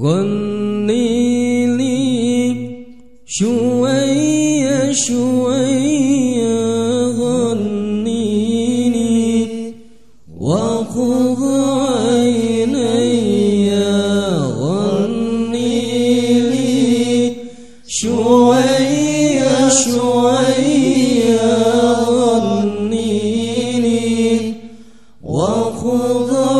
غني شوية شوية غنيني وخذ عيني غني شوية شوية غنيني وخذ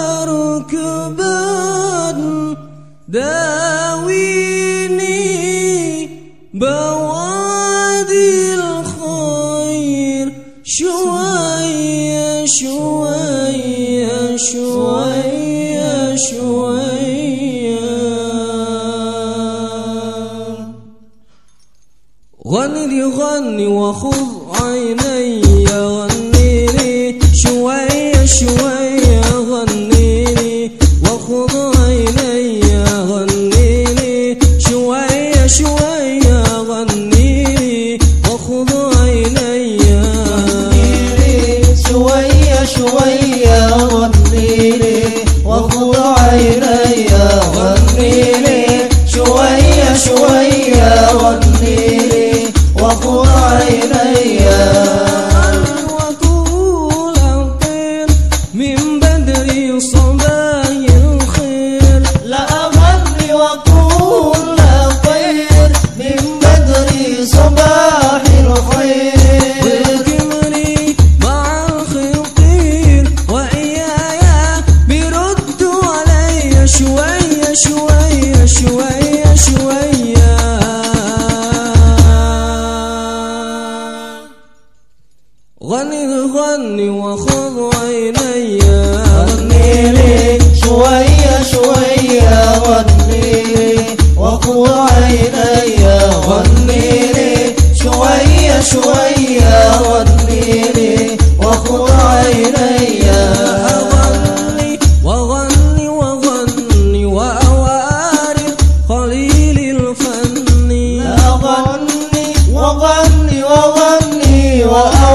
ركبان داويني بوادي الخير شوية شوية شوية شوية غني لي غني وخذ عيني غني لي شوية شوية غني لي شوية شوية غني شوية شوية غني غني غني وخذ عيني.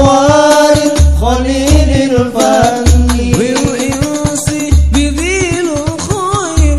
القوارب خليل الفن والإنس بذي الخير